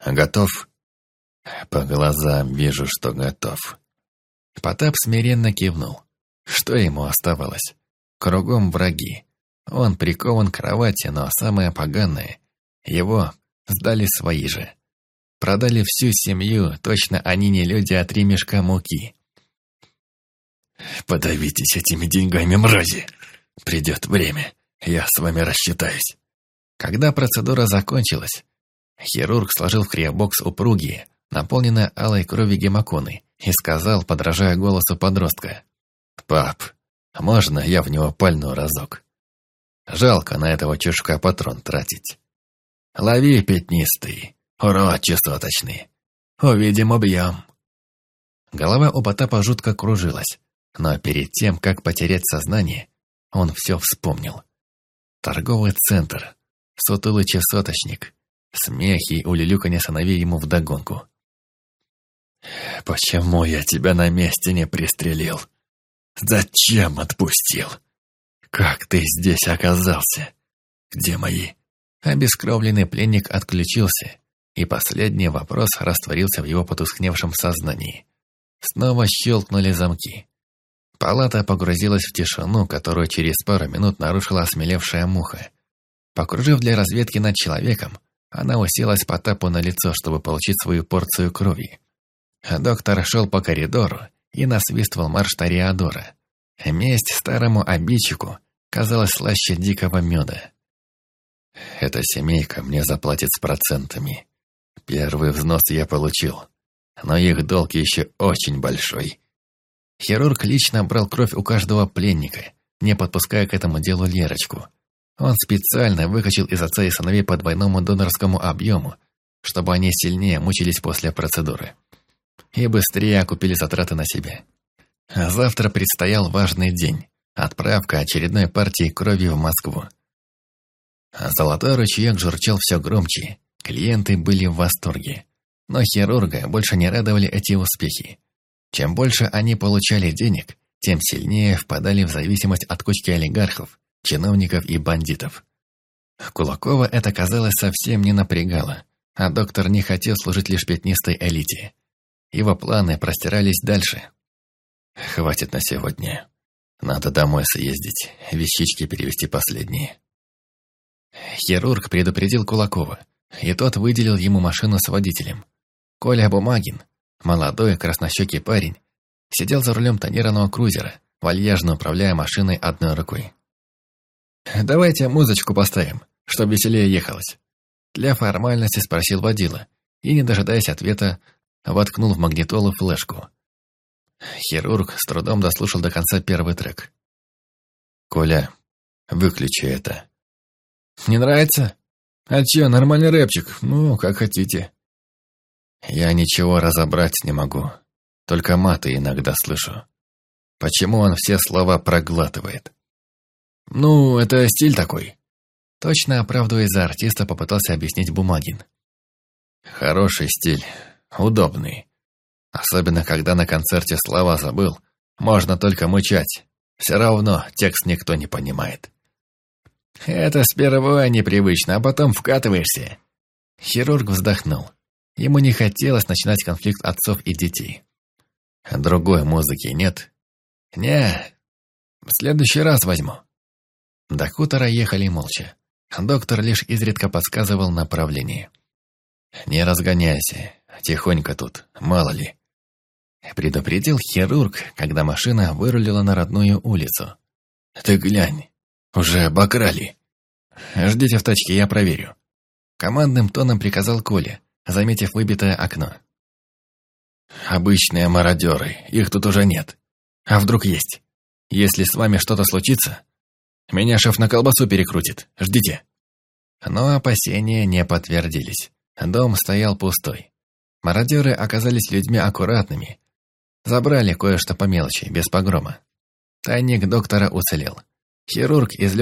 Готов? По глазам вижу, что готов. Потап смиренно кивнул. Что ему оставалось? Кругом враги. Он прикован к кровати, но самое поганое — его сдали свои же. Продали всю семью, точно они не люди, а три мешка муки. «Подавитесь этими деньгами, мрази!» Придет время, я с вами рассчитаюсь. Когда процедура закончилась, хирург сложил в криобокс упругие, наполненные алой кровью гемоконы, и сказал, подражая голосу подростка, «Пап, можно я в него пальну разок? Жалко на этого чушка патрон тратить. Лови пятнистый, урод чесоточный. Увидим объем». Голова у Потапа жутко кружилась, но перед тем, как потерять сознание, он все вспомнил. Торговый центр, сутулый часоточник, смехи и улюлюканье сыновей ему вдогонку. «Почему я тебя на месте не пристрелил? Зачем отпустил? Как ты здесь оказался? Где мои?» Обескровленный пленник отключился, и последний вопрос растворился в его потускневшем сознании. Снова щелкнули замки. Палата погрузилась в тишину, которую через пару минут нарушила осмелевшая муха. Покружив для разведки над человеком, она уселась по тапу на лицо, чтобы получить свою порцию крови. Доктор шел по коридору и насвистывал марш Тореадора. Месть старому обидчику казалась слаще дикого меда. Эта семейка мне заплатит с процентами. Первый взнос я получил, но их долг еще очень большой. Хирург лично брал кровь у каждого пленника, не подпуская к этому делу Лерочку. Он специально выкачал из отца и сыновей по двойному донорскому объему, чтобы они сильнее мучились после процедуры. И быстрее окупили затраты на себе. А завтра предстоял важный день – отправка очередной партии крови в Москву. Золотой ручеек журчал все громче, клиенты были в восторге. Но хирурга больше не радовали эти успехи. Чем больше они получали денег, тем сильнее впадали в зависимость от кучки олигархов, чиновников и бандитов. Кулакова это, казалось, совсем не напрягало, а доктор не хотел служить лишь пятнистой элите. Его планы простирались дальше. «Хватит на сегодня. Надо домой съездить, вещички перевести последние». Хирург предупредил Кулакова, и тот выделил ему машину с водителем. Коля Бумагин, молодой краснощекий парень, сидел за рулем тонированного крузера, вальяжно управляя машиной одной рукой. «Давайте музычку поставим, чтобы веселее ехалось». Для формальности спросил водила, и, не дожидаясь ответа, воткнул в магнитолу флешку. Хирург с трудом дослушал до конца первый трек. «Коля, выключи это», не нравится? А чё, нормальный рэпчик? Ну, как хотите. Я ничего разобрать не могу. Только маты иногда слышу. Почему он все слова проглатывает? Ну, это стиль такой. Точно оправдываясь за артиста, попытался объяснить Бумагин. Хороший стиль, удобный. Особенно, когда на концерте слова забыл, можно только мычать. Все равно текст никто не понимает. «Это сперва непривычно, а потом вкатываешься». Хирург вздохнул. Ему не хотелось начинать конфликт отцов и детей. «Другой музыки нет?» «Не, в следующий раз возьму». До хутора ехали молча. Доктор лишь изредка подсказывал направление. «Не разгоняйся, тихонько тут, мало ли». Предупредил хирург, когда машина вырулила на родную улицу. «Ты глянь, «Уже обокрали. Ждите в тачке, я проверю». Командным тоном приказал Коля, заметив выбитое окно. «Обычные мародеры, их тут уже нет. А вдруг есть? Если с вами что-то случится, меня шеф на колбасу перекрутит. Ждите». Но опасения не подтвердились. Дом стоял пустой. Мародеры оказались людьми аккуратными. Забрали кое-что по мелочи, без погрома. Тайник доктора уцелел. Хирург извлек